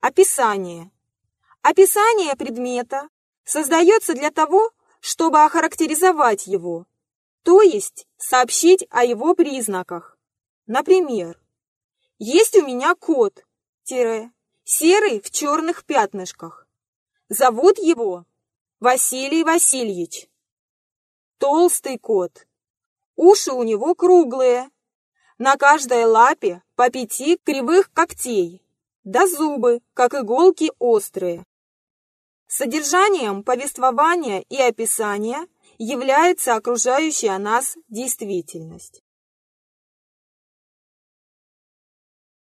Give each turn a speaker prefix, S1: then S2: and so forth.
S1: Описание. Описание предмета создается для того, чтобы охарактеризовать его, то есть сообщить о его признаках. Например, есть у меня кот, тире, серый в черных пятнышках. Зовут его Василий Васильевич. Толстый кот. Уши у него круглые. На каждой лапе по пяти кривых когтей, да зубы, как иголки, острые. Содержанием повествования и описания является окружающая нас действительность.